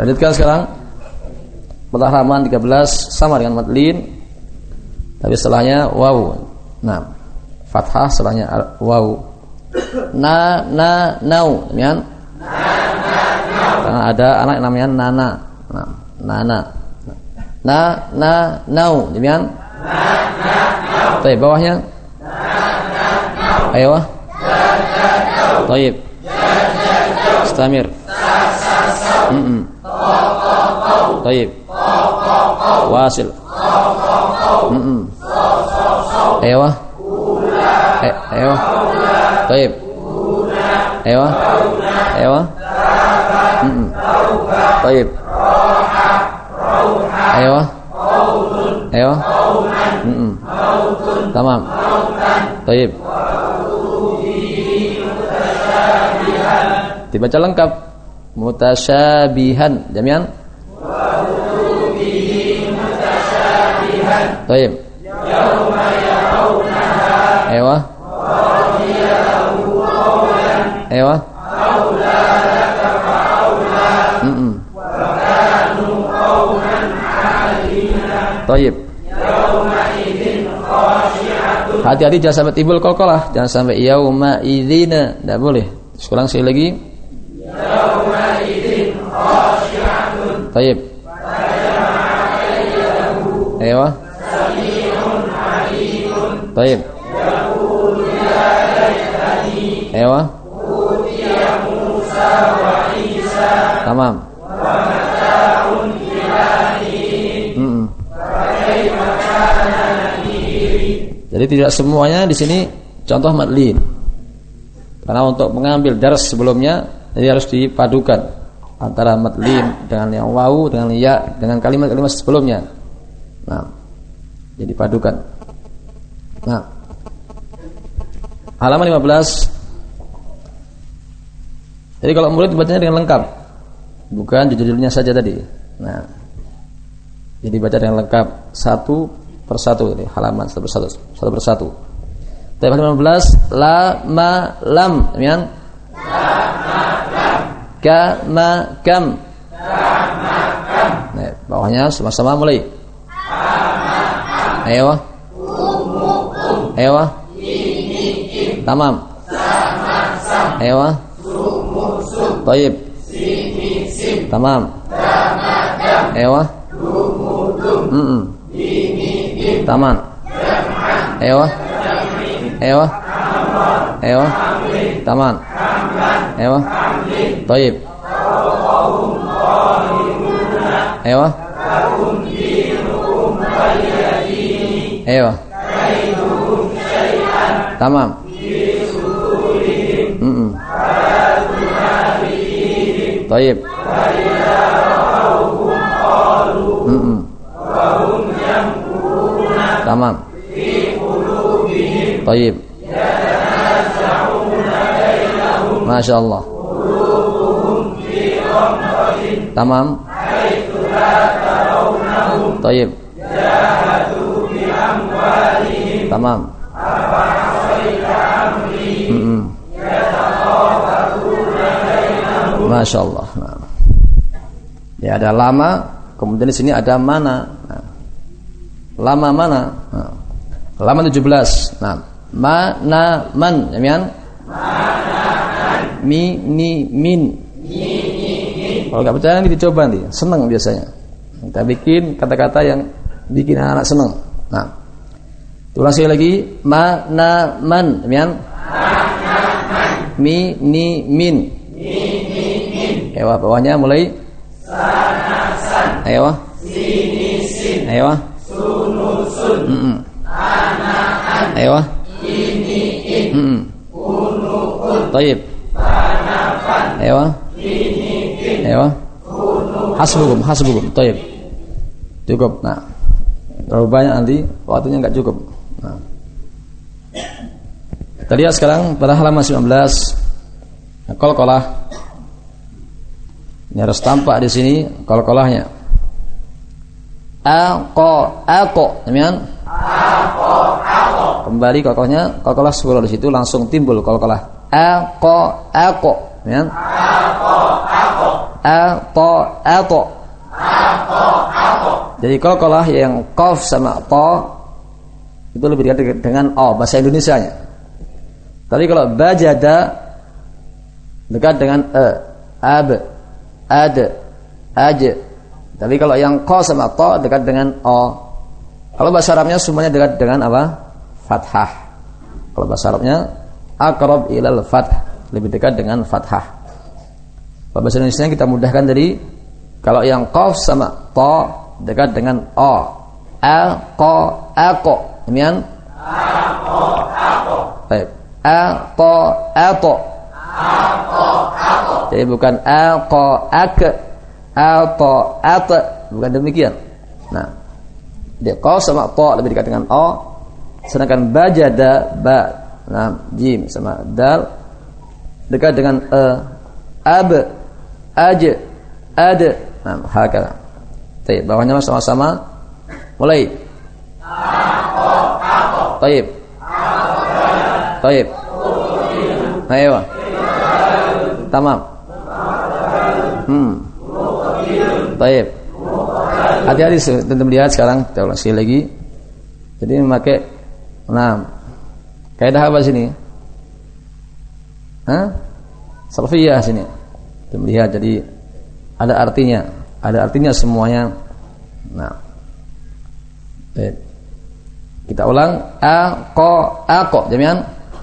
Lanjutkan sekarang. Pada halaman 13 sama dengan madlin. Tapi setelahnya waw. Nah, fathah setelahnya waw. Na na nau, demikian. Karena ada anak yang namanya Nana. Nah, Nana. Na na nau, demikian. Na na nau. Bawahnya. Ayo. Baik. Istamir. Mm -mm. Baik. Wasil. Mm -mm. Ayo. Ayo. Baik. Ayo. Ayo. Mm. Baik. Ayo. Ayo. Mm. Tamam. Baik. Dibaca lengkap. Mutasyabihan. Jamian? Baik. Ewa. Ewa. Mm -mm. Taib. Hati-hati jangan sampai timbul kolkolah, jangan sampai yauma idzina, tidak boleh. Sekarang sekali lagi. Yauma idzin khasyi'atun. Taib. Taib. Ewa. Tamam. Mm -mm. Jadi tidak semuanya di sini contoh madlin. Karena untuk mengambil daras sebelumnya jadi harus dipadukan antara madlin dengan yang wawu dengan ya dengan kalimat-kalimat sebelumnya. Nah, jadi padukan. Nah, halaman 15. Jadi kalau murid bacanya dengan lengkap, bukan judulnya saja tadi. Nah, jadi baca dengan lengkap satu persatu ini halaman satu persatu satu persatu. Tapi halaman 15 la ma lam demikian. La lam. Ka ma kam. Ka ma kam. Nah, bawahnya sama-sama mulai. Ayo. Ayo. Tamam. Ayo. Taib. Tamam. Ayo. Mm -mm. Taman. Ayo. Ayo. Ayo. Taman. Ayo. Taib. Tamam. Mm -mm. Taib. Tamam. Taib. Masya Allah. Tamam. Taib. Tamam. Masya Allah. Nah. Ya ada lama, kemudian di sini ada mana. Nah. Lama mana? Nah. Lama 17. Nah, mana man, demikian? Mi ni min. Kalau nggak percaya nanti dicoba nanti, seneng biasanya. Kita bikin kata-kata yang bikin anak, -anak seneng. Nah, ulang sekali lagi, mana man, demikian? Mi ni min. Ewa bawahnya mulai. Ewa. Ewa. Mm -mm. Ayo. Ini in. Hmm. Taib. Ayo. Ayo. Hasbukum, hasbukum. Taib. Cukup. Nah. Terlalu banyak nanti waktunya nggak cukup. Nah. Kita lihat sekarang pada halaman 19. Nah, kol-kolah. Ini harus tampak di sini kol-kolahnya. Ako, ako, demikian. Ako, ako. Kembali kokohnya, kokolah sekolah di situ langsung timbul kokolah. Ako, ako, demikian. Ako, ako. ato ato jadi qalqalah yang qaf sama to itu lebih dekat dengan o bahasa Indonesia nya tapi kalau bajada dekat dengan e ab ad aj tapi kalau yang ko sama to dekat dengan o kalau bahasa Arabnya semuanya dekat dengan apa fathah kalau bahasa Arabnya akrab ilal fath lebih dekat dengan fathah kalau bahasa Indonesia kita mudahkan dari kalau yang qaf sama to dekat dengan o. A ko ako. Demikian? A ko ako. Baik. A ko ako. A ko ako. Jadi bukan a ko ak. A ko at. Bukan demikian. Nah, dia qaf sama to lebih dekat dengan o. Sedangkan bajada ba nah jim sama dal dekat dengan e ab aj ad Nah, hakala. Baik, bawahnya sama-sama mulai. Baik. Baik. Ayo. Tamam. Hmm. Baik. Hati-hati tentu melihat sekarang kita ulang sekali lagi. Jadi memakai nah kaidah apa sini? Hah? Salafiyah sini. Kita melihat jadi ada artinya, ada artinya semuanya. Nah, kita ulang a ko a ko, jamian.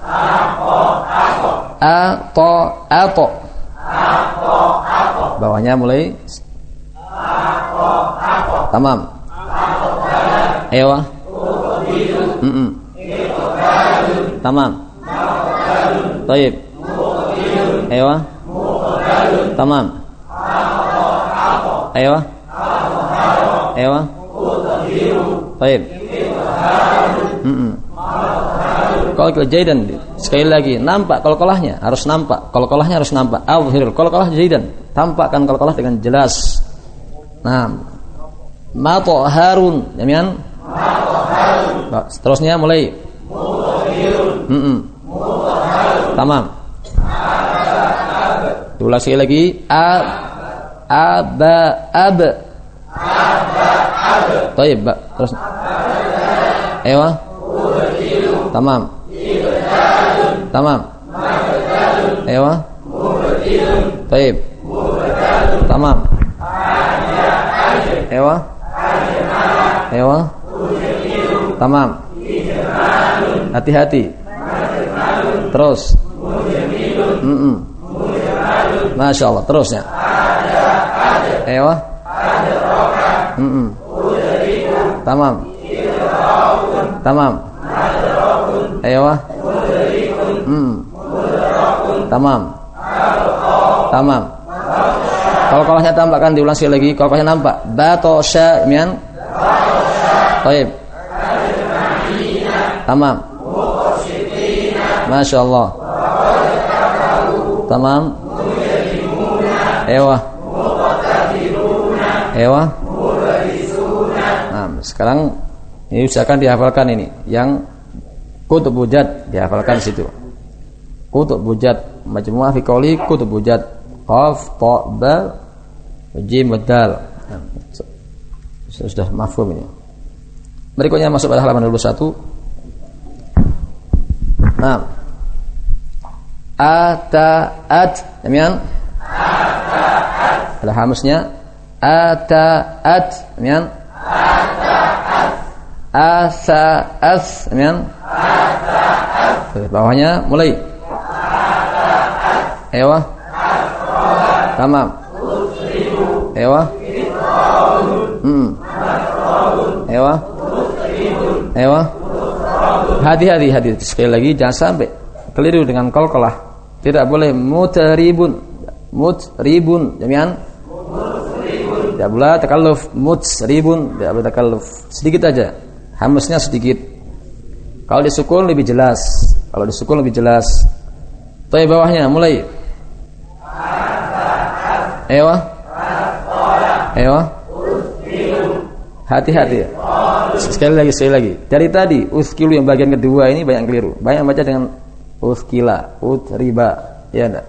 A ko a ko. A ko a ko. A ko a ko. Bawahnya mulai. Tamam. Ewa. Mm -mm. Tamam. Taib. Ewa. Tamam. Ayo. Baik. Mm -mm. Kalau ke Jaidan. Sekali lagi nampak kalau kolahnya harus nampak. Kalau kolahnya harus nampak. Awhirul kalau kolah Jaidan. Tampakkan kalau kolah dengan jelas. Nah mato harun. Demikian nah, seterusnya mulai. Mm -mm. tamam. Diulang sekali lagi. A aba ab. Ab Baik, terus. Ewa? Tamam Tamam. Ewa Baik Tamam. Ewa Ewa Tamam. Hati-hati. Terus. Masya Allah. Terusnya Ewa -mm. Tamam. Tamam. Ewa mm. Tamam. Tamam. Kalau kalahnya tampakkan diulang sekali lagi. Kalau kalahnya nampak. Bato sya mian. Taib. Tamam. Masya Allah. Tamam. Ewa. Ewa. Nah sekarang Ini usahakan dihafalkan ini. Yang Kutub bujat Dihafalkan situ Kutub bujat. Majmu'ah fi qawli? Kutub bujat. Qaf, Ta, Ba Jim, Dal. Sudah mafhum ini. Berikutnya masuk pada halaman 21 Nah Ata at. Demikian Ada hamusnya. Ata at. Demikian Asa as. Demikian Bawahnya mulai Ewa Tamam Ewa Hmm Ewa Ewa Hati-hati hati sekali lagi jangan sampai keliru dengan kolkolah. Tidak boleh mutaribun. Mutribun. Jami'an? Tidak boleh takalluf mutribun. Tidak boleh takalluf. Sedikit aja. Hamusnya sedikit. Kalau disukun lebih jelas. Kalau disukun lebih jelas. Tapi bawahnya mulai. Ewa. Ewa. Hati-hati. Sekali lagi, sekali lagi. Dari tadi uskilu yang bagian kedua ini banyak keliru. Banyak baca dengan uskila, ut riba. Ya enggak?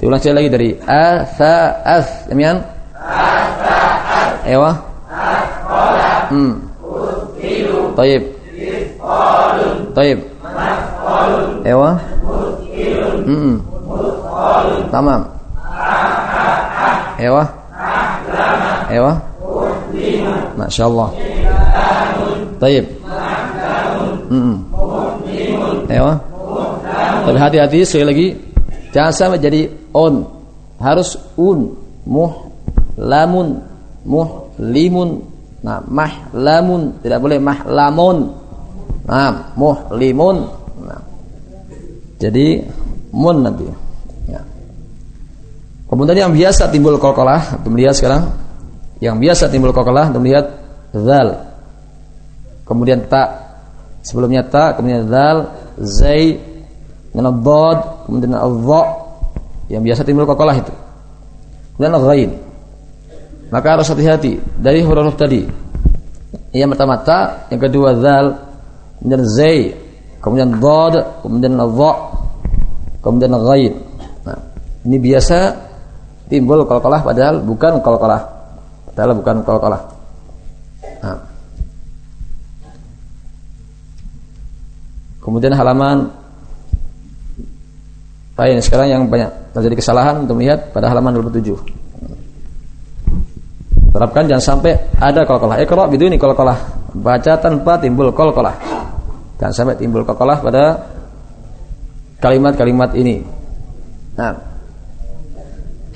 Diulang sekali lagi dari as. Demikian? Ewa. Hmm. Taib. Taib. Ewa. Hmm. Tamam. Ewa. Ewa. Masya Allah. Taib. Hmm. Ewa. Tapi hati-hati sekali lagi jangan sampai jadi on. Harus un, muh, lamun, muh, limun. Nah, mah lamun tidak boleh mah lamun. Nah, muh limun. Nah. Jadi mun nanti. Kemudian yang biasa timbul kolkolah, untuk melihat sekarang. Yang biasa timbul kolkolah, untuk melihat zal. Kemudian tak sebelumnya tak, kemudian zal, zai, kemudian dad, kemudian al-dha yang biasa timbul kolkolah itu. Kemudian ghain. Maka harus hati-hati dari huruf tadi. Yang pertama ta, yang kedua zal, kemudian zai, kemudian dad, kemudian al-dha, kemudian ghain. Nah, ini biasa timbul qalqalah padahal bukan qalqalah. Padahal bukan qalqalah. Nah. Kemudian halaman lain sekarang yang banyak terjadi kesalahan untuk melihat pada halaman 27. Terapkan jangan sampai ada qalqalah. Iqra biduni qalqalah. Baca tanpa timbul qalqalah. Jangan sampai timbul qalqalah pada kalimat-kalimat ini. Nah.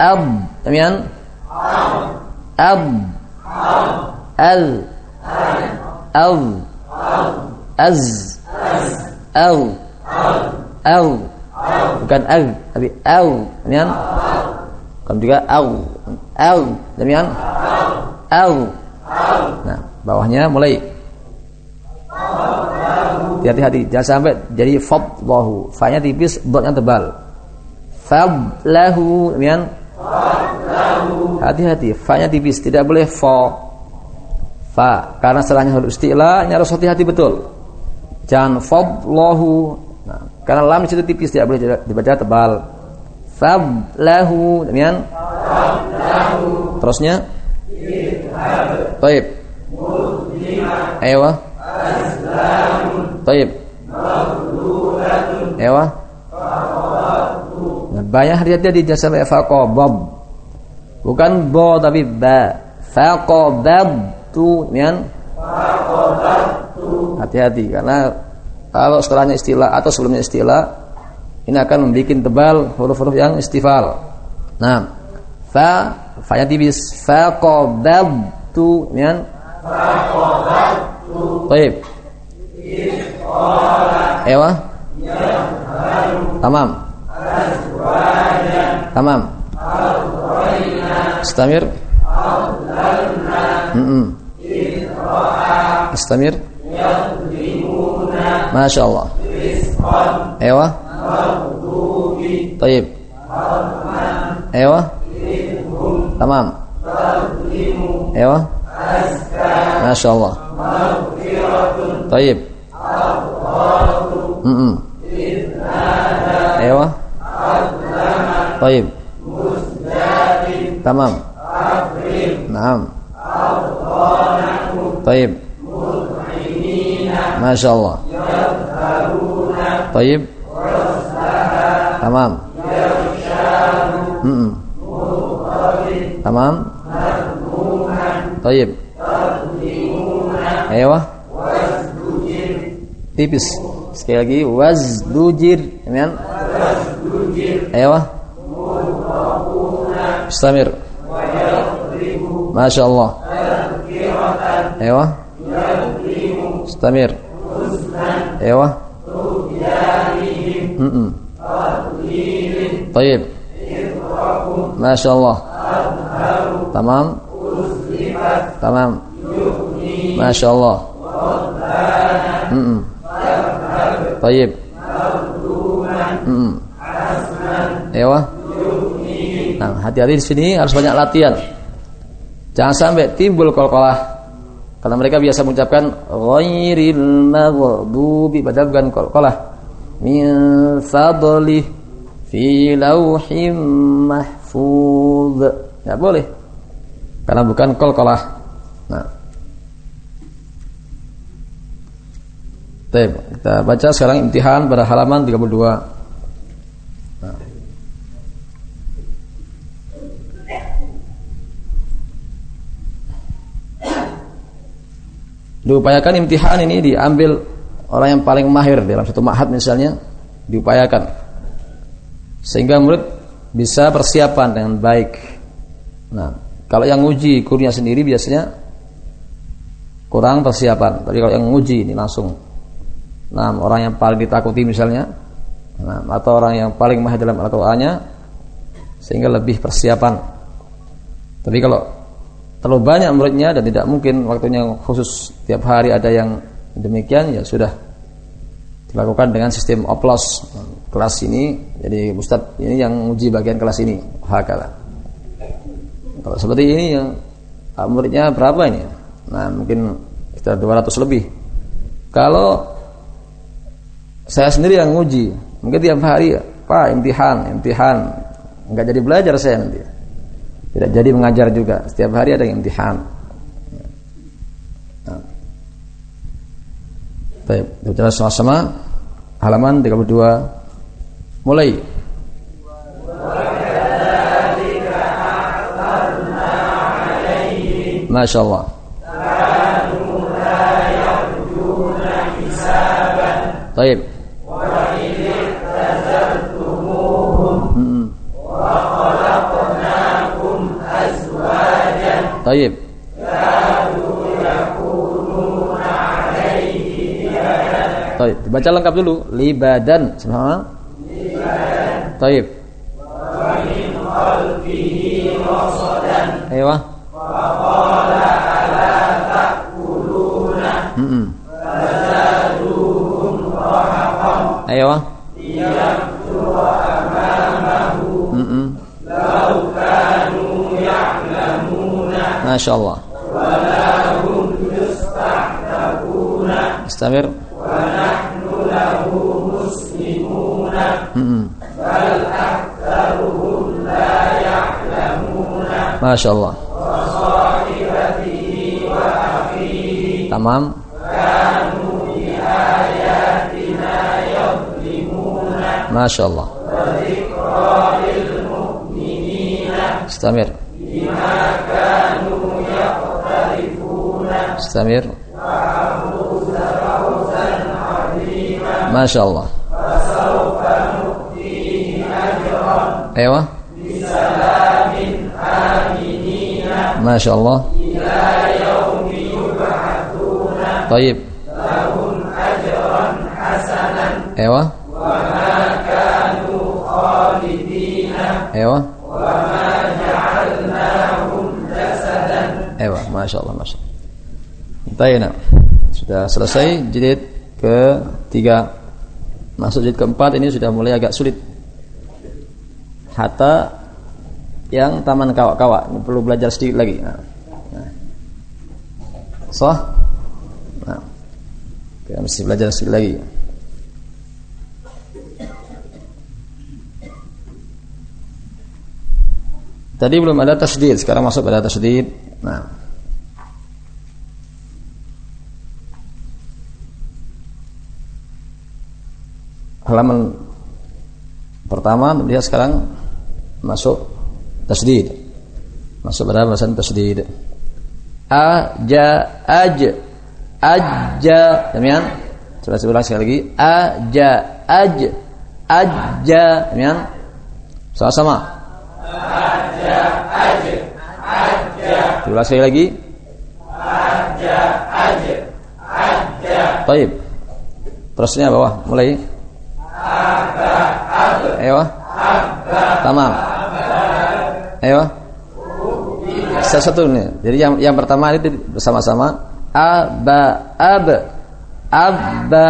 Ab, demikian? Ab. Al. Al. Az. Al. Al. Bukan al, tapi al, demikian? Kamu juga al. Al, demikian? Al. Nah, bawahnya mulai Hati-hati, jangan sampai jadi fadlahu. Fa-nya tipis, dotnya tebal. Fadlahu, demikian? Hati-hati, fa-nya tipis, tidak boleh fa. Fa, karena setelahnya huruf istilah, ini harus hati-hati betul. Jangan fadlahu. Nah, karena lam itu tipis, tidak boleh dibaca tebal. Fadlahu, demikian? Terusnya? Baik. Ayo. Taib. Ewa. Banyak hati-hati di jasa faqabab. Bukan bo tapi ba. Faqababtu, kan? Hati-hati karena kalau setelahnya istilah atau sebelumnya istilah ini akan membuat tebal huruf-huruf yang istifal. Nah, fa fa nya tipis. Faqababtu, kan? Faqababtu. Baik. Ewa? Tamam. Tamam. Istamir. Mm -mm. Istamir. Masya Allah. Ewa? Taib. Ewa? Tamam. Ewa? Masya Allah. Taib. Mm -mm. Ewa. Taib. Tamam. Naam. Taib. Masya Allah. Taib. Tamam. Tamam. Taib. Ewa. Tipis. Sekali lagi wazdujir, kan? أستمر. ما شاء الله. أيوه. أستمر. أيوه. طيب. ما شاء الله. تمام. تمام. ما شاء الله. طيب. أيوه. Hati-hati di sini harus banyak latihan. Jangan sampai timbul kolkolah. Karena mereka biasa mengucapkan ghairil maghdubi padahal bukan kolkolah. Min fadli fi lauhim mahfuz. Enggak boleh. Karena bukan qalqalah. Nah. Baik, kita baca sekarang imtihan pada halaman 32. Diupayakan imtihan ini diambil orang yang paling mahir dalam satu ma'had misalnya diupayakan sehingga murid bisa persiapan dengan baik. Nah, kalau yang uji gurunya sendiri biasanya kurang persiapan. Tapi kalau yang uji ini langsung, nah orang yang paling ditakuti misalnya, nah, atau orang yang paling mahir dalam Al-Qur'annya sehingga lebih persiapan. Tapi kalau terlalu banyak muridnya dan tidak mungkin waktunya khusus tiap hari ada yang demikian ya sudah dilakukan dengan sistem oplos kelas ini. Jadi Ustadz ini yang uji bagian kelas ini hakala kalau seperti ini yang muridnya berapa ini? Nah mungkin sekitar 200 lebih. Kalau saya sendiri yang uji mungkin tiap hari Pak imtihan imtihan. Nggak jadi belajar saya nanti tidak jadi mengajar juga setiap hari ada yang imtihan Baik, kita sama-sama halaman 32 mulai. Masya Allah. Baik. Baik. Taib. Dibaca lengkap dulu. Libadan. Sama. Taib. Wa min qalbihi rasadan. Ayo. Masya Allah. Walahum yustahtabuna. Istamir. ونحن له مسلمون بل أكثرهم لا يعلمون واستمر ما شاء الله. فسوف نؤتيه أجرا أيوة. بسلام آمنين ما شاء الله. إلى يوم يبعثون طيب. لهم أجرا حسنا أيوة. وما كانوا خالدين أيوة. وما جعلناهم جسدا أيوة. ما شاء الله ما شاء الله. Tayyana. Sudah selesai jilid ketiga. Masuk jilid keempat ini sudah mulai agak sulit. Hatta yang taman kawak-kawak ini perlu belajar sedikit lagi. Nah. So, nah. kita mesti belajar sedikit lagi. Tadi belum ada tasdid, sekarang masuk pada tasdid. Nah. Halaman pertama melihat sekarang masuk tasdid. Masuk pada bahasan tasdid. Aja aj aja demikian. Coba saya ulang sekali lagi. Aja aj aja demikian. Sama-sama. Aja aj aja. Ulang sekali lagi. Aja aj aja. Baik. Terusnya bawah mulai. Ayo. Tamam. Ayo. Satu nih. Jadi yang yang pertama itu bersama-sama aba ab abba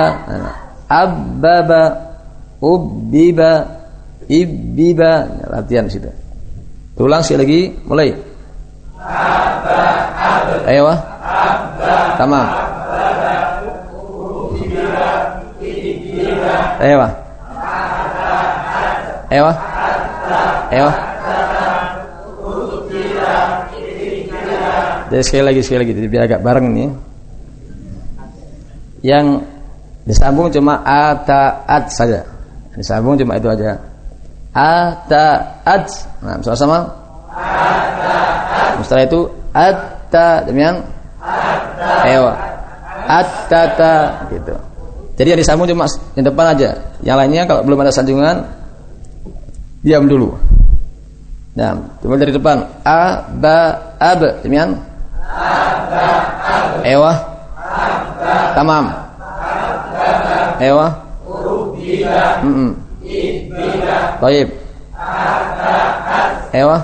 abbaba ubbiba ibbiba latihan situ. Ulang sekali lagi, mulai. Ayo. Tamam. Ayo. Ewa. Ewa. Jadi sekali lagi sekali lagi, jadi biar agak bareng ini. Yang disambung cuma ataat saja. Disambung cuma itu aja. Ataat. Nah, sama-sama. Setelah itu atta demikian. Ewa. Attata gitu. Jadi yang disambung cuma yang depan aja. Yang lainnya kalau belum ada sanjungan diam dulu. Nah, coba dari depan. A ba ab demikian. Ewa. Tamam. Ewa. Mm -mm. Baik. Ewa.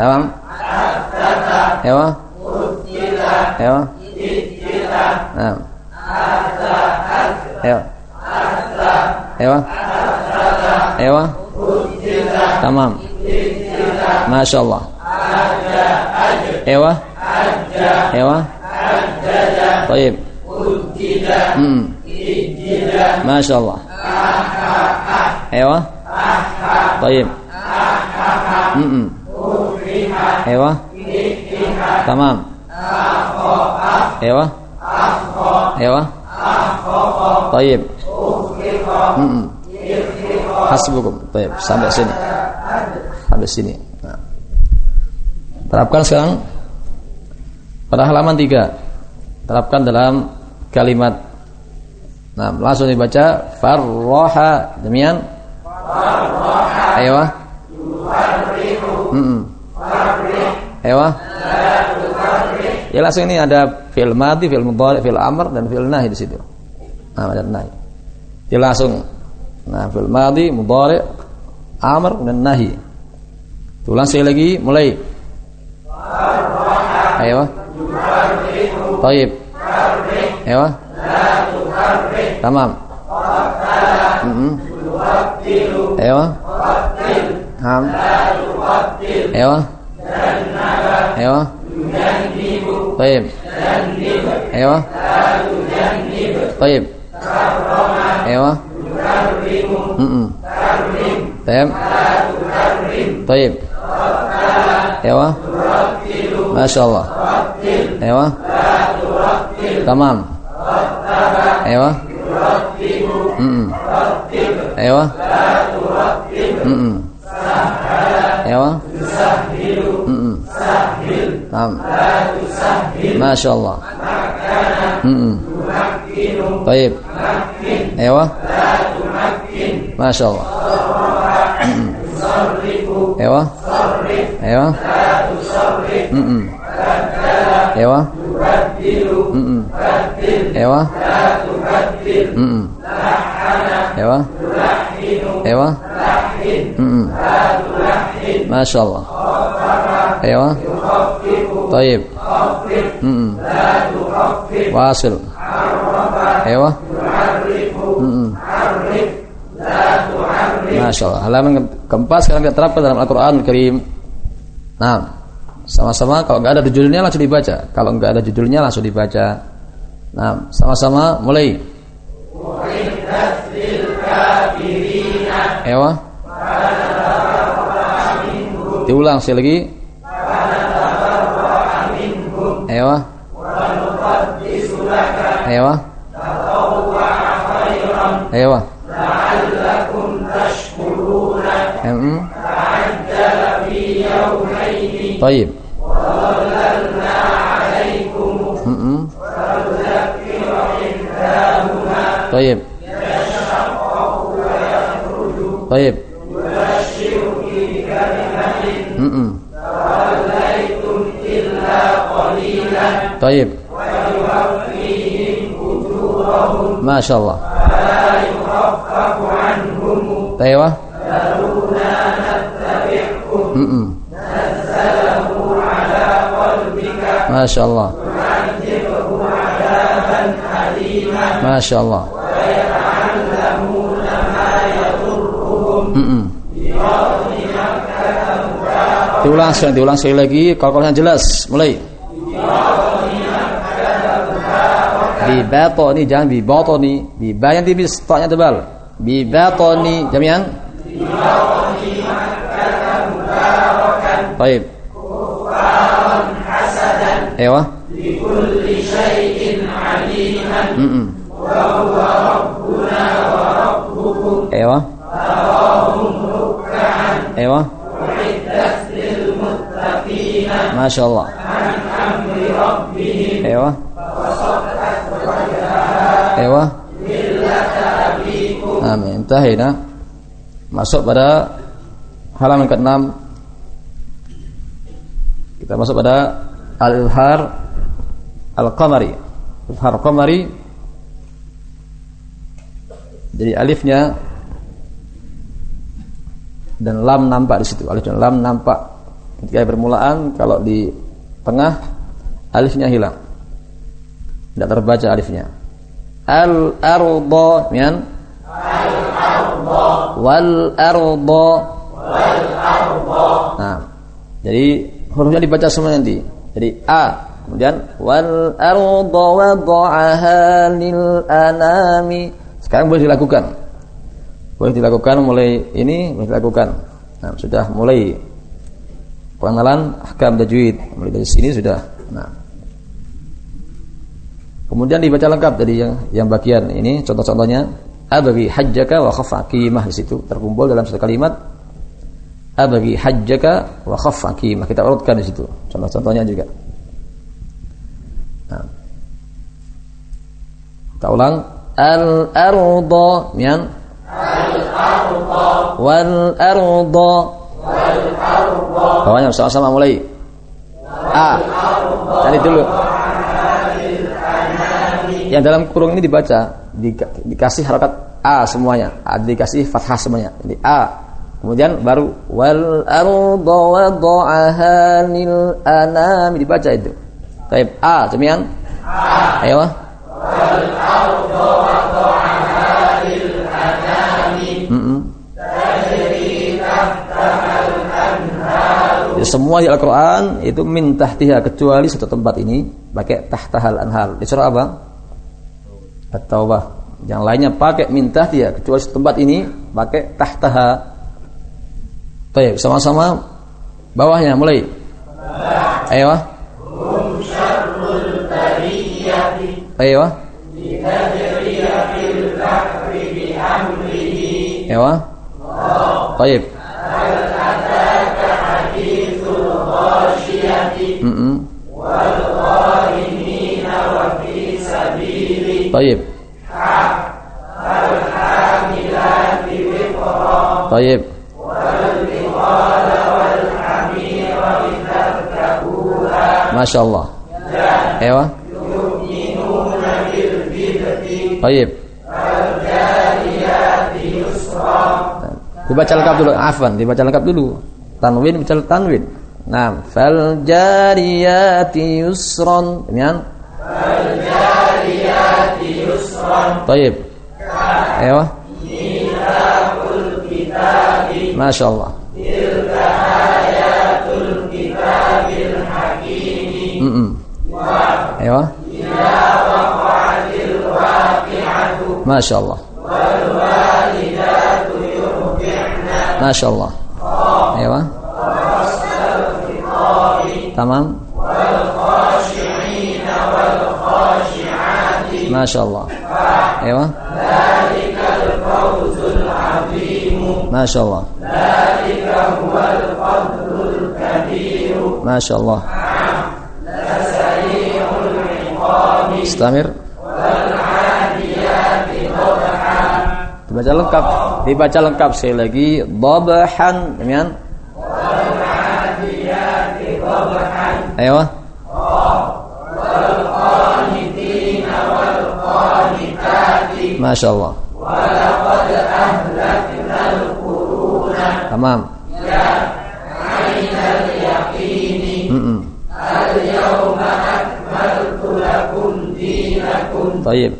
Tamam. Ewa. Ewa. Nah. Ewa. Ewa. Ewa. Tamam. Masya Allah. Ewa. Ewa. Baik. Hmm. Masya Allah. Ewa. Baik. Hmm. Ewa. Tamam. Ewa. Ewa. Baik. Hmm. Hasbukum. Baik. Sampai sini. Sampai sini. Nah. Terapkan sekarang pada halaman 3. Terapkan dalam kalimat Nah, langsung dibaca farroha demikian. Ayo. Hmm. Ayo. Ya langsung ini ada fil mati, fil mudhari, fil amr dan fil nahi di situ. Nah, ada nahi. Dia langsung nah fil madi, mudhari, amr dan nahi. Tulang sekali lagi mulai. Ayo. Taib. Ayo. Tamam. Mm Ayo. Ham. Ayo. Ayo. Taib. Ayo. Taib. Ayo. Mm Taib. Taib. Ayo. Masya Allah. Ayo. Tamam. Ayo. Mm. Mm Ayo. Mm Tamam. Masya Allah. Mm Baik. Ayo. Masya Allah. Ayo. Ayo. Mm Ayo. Mm Ewa. Mm Ewa. Ewa. Mm Masya Allah. Ewa. Taib. Mm Wasil. Ewa. Mm Masya Allah. Halaman keempat sekarang kita terapkan dalam Al-Quran Karim. Nah, sama-sama kalau nggak ada judulnya langsung dibaca. Kalau nggak ada judulnya langsung dibaca. Nah, sama-sama mulai. Ewa. Diulang sekali lagi. Ewa. Ewa. Ewa. Hmm. طيب م-م. طيب طيب م-م. طيب ما شاء الله ايوه Masya Allah. Masya Allah. Diulang sekali, diulang sekali lagi. Kalau kalian jelas, mulai. Bibatoni, jangan di bato ni, di bayang tipis, Tanya tebal. Bibatoni, jamian Bibatoni Baik. Ewa. Ewa. Ewa. Masya Allah. Ewa. Ewa. Amin. Tahina. Masuk pada halaman ke-6 kita masuk pada al-ilhar al-qamari. Ilhar qamari jadi alifnya dan lam nampak di situ. Alif dan lam nampak ketika permulaan kalau di tengah alifnya hilang. Tidak terbaca alifnya. Al-arda mian Al-arda wal arda wal arda. Nah, jadi hurufnya dibaca semua nanti. Jadi a kemudian wal arda wada'aha lil anami. Sekarang boleh dilakukan. Boleh dilakukan mulai ini boleh dilakukan. Nah, sudah mulai pengenalan ahkam tajwid. Mulai dari sini sudah. Nah. Kemudian dibaca lengkap jadi yang yang bagian ini contoh-contohnya abagi hajjaka wa khafa qimah di situ terkumpul dalam satu kalimat abagi hajjaka wa khaffa qimah. Kita urutkan di situ. Contoh-contohnya juga. Nah. Kita ulang al-arda mian al-arda wal arda wal arda. Bawahnya sama-sama mulai. A. Cari dulu. Yang dalam kurung ini dibaca, di, dikasih harakat A semuanya, A, dikasih fathah semuanya. Jadi A Kemudian baru wal arda wada'aha lil anami dibaca itu. Baik, A, demikian. A. Ayo. Wal arda wada'aha lil anami. Heeh. Ya, semua di Al-Quran itu min tahtiha kecuali satu tempat ini pakai tahtahal anhal. Di surah apa? At-Taubah. Yang lainnya pakai min tahtiha kecuali satu tempat ini pakai tahtaha Baik, sama-sama bawahnya mulai. Ayo. Ayo. Ayo. Baik. Baik. Baik. Masya Allah. Ewa. Baik. Dibaca lengkap dulu. Afan, dibaca lengkap dulu. Tanwin, baca tanwin. Nah, fal jariyati yusron. Demikian. Fal jariyati yusron. Baik. Ewa. Masya Allah. أيوة. إذا وقعت الواقعة ما شاء الله. والوالدات يرضعن ما شاء الله. أيوة. تمام. والخاشعين والخاشعات ما شاء الله. أيوة. ذلك الفوز العظيم ما شاء الله. ذلك هو الفضل الكبير ما شاء الله. Istamir. Dibaca lengkap, dibaca lengkap sekali lagi. Dabahan, demikian. Ayo. Masya Allah. Tamam. طيب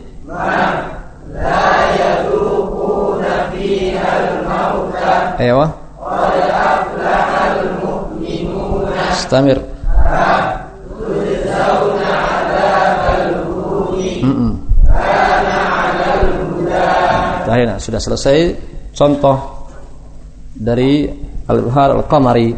لا يذوقون فيها الموت ايوه قد افلح المؤمنون استمر تجزون عذاب الهون كان على الهدى sudah selesai contoh dari Al-Ibhar Al-Qamari